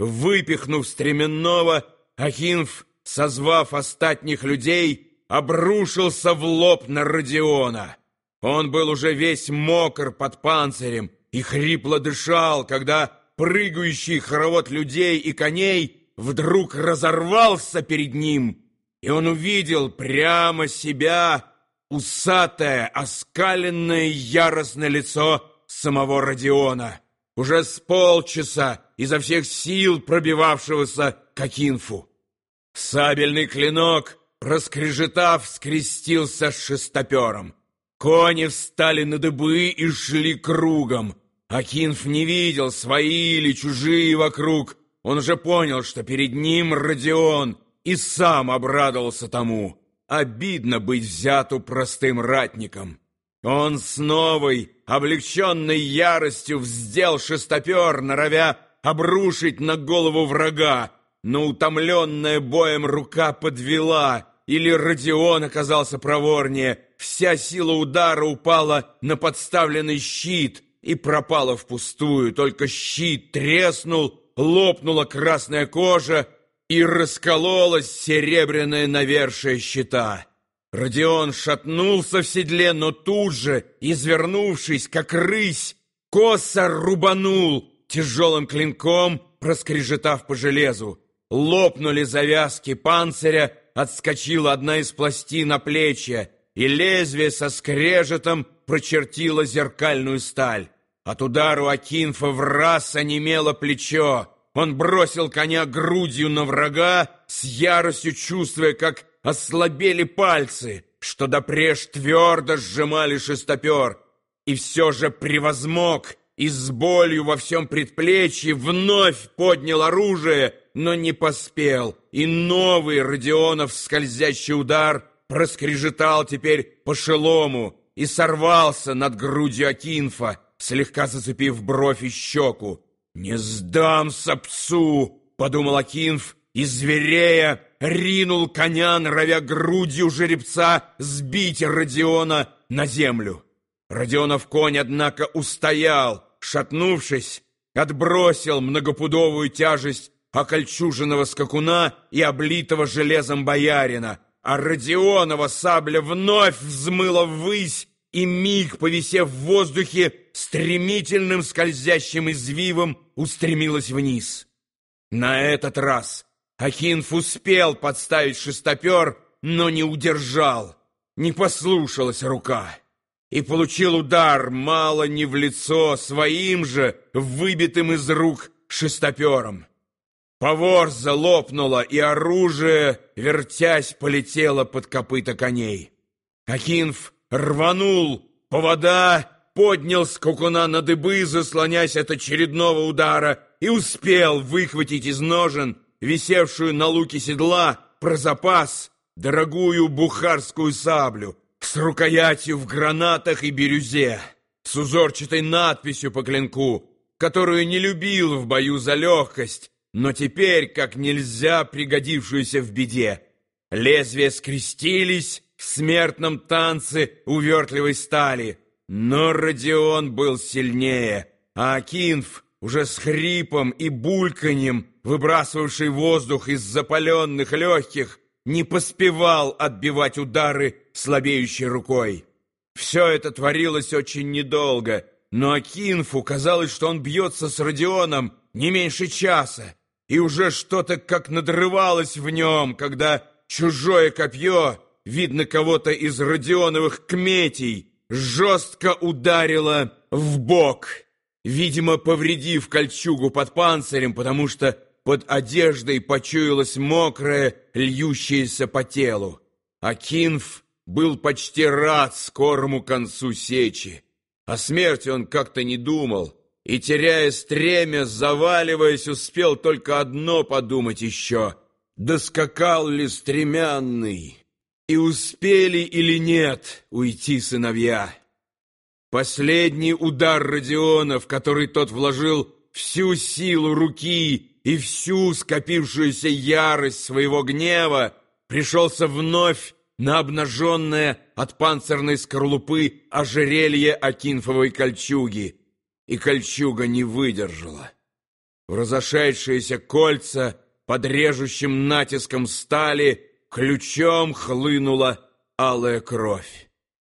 выпихнув стременного, Ахинф, созвав остатних людей, обрушился в лоб на Родиона. Он был уже весь мокр под панцирем и хрипло дышал, когда прыгающий хоровод людей и коней вдруг разорвался перед ним, и он увидел прямо себя усатое, оскаленное яростное лицо самого Родиона, уже с полчаса изо всех сил пробивавшегося к Акинфу. Сабельный клинок, проскрежетав, скрестился с шестопером. Кони встали на дыбы и шли кругом. Акинф не видел, свои или чужие вокруг. Он уже понял, что перед ним Родион, и сам обрадовался тому. Обидно быть взяту простым ратником. Он с новой, облегченной яростью вздел шестопер, норовя обрушить на голову врага, но утомленная боем рука подвела, или Родион оказался проворнее, вся сила удара упала на подставленный щит и пропала впустую, только щит треснул, лопнула красная кожа, и раскололась серебряная навершие щита. Родион шатнулся в седле, но тут же, извернувшись, как рысь, косо рубанул тяжелым клинком, проскрежетав по железу. Лопнули завязки панциря, отскочила одна из пластин на плечи, и лезвие со скрежетом прочертило зеркальную сталь. От удару Акинфа в раз онемело плечо, он бросил коня грудью на врага, с яростью чувствуя, как ослабели пальцы, что допреж твердо сжимали шестопер, и все же превозмог и с болью во всем предплечье вновь поднял оружие, но не поспел, и новый Родионов скользящий удар проскрежетал теперь по шелому и сорвался над грудью Акинфа, слегка зацепив бровь и щеку. «Не сдамся псу!» — подумал Акинф, и зверея ринул коня, норовя грудью жеребца сбить Родиона на землю. Родионов конь, однако, устоял, шатнувшись, отбросил многопудовую тяжесть окольчуженного скакуна и облитого железом боярина, а Родионова сабля вновь взмыла ввысь, и миг, повисев в воздухе, стремительным скользящим извивом устремилась вниз. На этот раз Ахинф успел подставить шестопер, но не удержал, не послушалась рука и получил удар мало не в лицо своим же, выбитым из рук шестопером. Поворза лопнула, и оружие, вертясь, полетело под копыта коней. Акинф рванул, повода поднял скакуна на дыбы, заслонясь от очередного удара, и успел выхватить из ножен, висевшую на луке седла, про запас, дорогую бухарскую саблю, с рукоятью в гранатах и бирюзе, с узорчатой надписью по клинку, которую не любил в бою за легкость, но теперь как нельзя пригодившуюся в беде. Лезвия скрестились в смертном танце увертливой стали, но Родион был сильнее, а Акинф, уже с хрипом и бульканьем, выбрасывавший воздух из запаленных легких, не поспевал отбивать удары слабеющей рукой. Все это творилось очень недолго, но Акинфу казалось, что он бьется с Родионом не меньше часа, и уже что-то как надрывалось в нем, когда чужое копье, видно кого-то из Родионовых кметей, жестко ударило в бок, видимо, повредив кольчугу под панцирем, потому что под одеждой почуялось мокрое, льющееся по телу. Акинф был почти рад скорому концу сечи. О смерти он как-то не думал, и, теряя стремя, заваливаясь, успел только одно подумать еще. Доскакал ли стремянный, и успели или нет уйти сыновья? Последний удар Родиона, в который тот вложил всю силу руки и всю скопившуюся ярость своего гнева пришелся вновь на обнаженное от панцирной скорлупы ожерелье Акинфовой кольчуги, и кольчуга не выдержала. В разошедшиеся кольца под режущим натиском стали ключом хлынула алая кровь.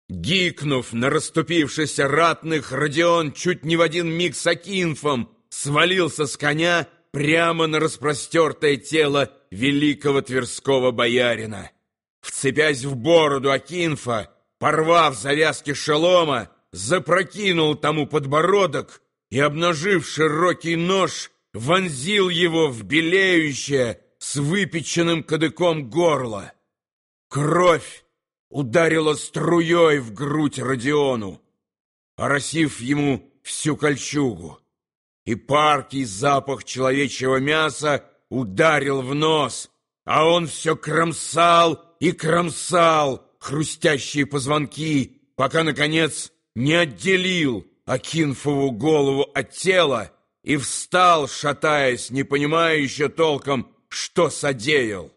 Гикнув на расступившихся ратных, Родион чуть не в один миг с Акинфом свалился с коня прямо на распростертое тело великого тверского боярина. Вцепясь в бороду Акинфа, порвав завязки шелома, запрокинул тому подбородок и, обнажив широкий нож, вонзил его в белеющее с выпеченным кадыком горло. Кровь ударила струей в грудь Родиону, оросив ему всю кольчугу, и паркий запах человечьего мяса ударил в нос, а он все кромсал и кромсал хрустящие позвонки, пока, наконец, не отделил Акинфову голову от тела и встал, шатаясь, не понимая еще толком, что содеял.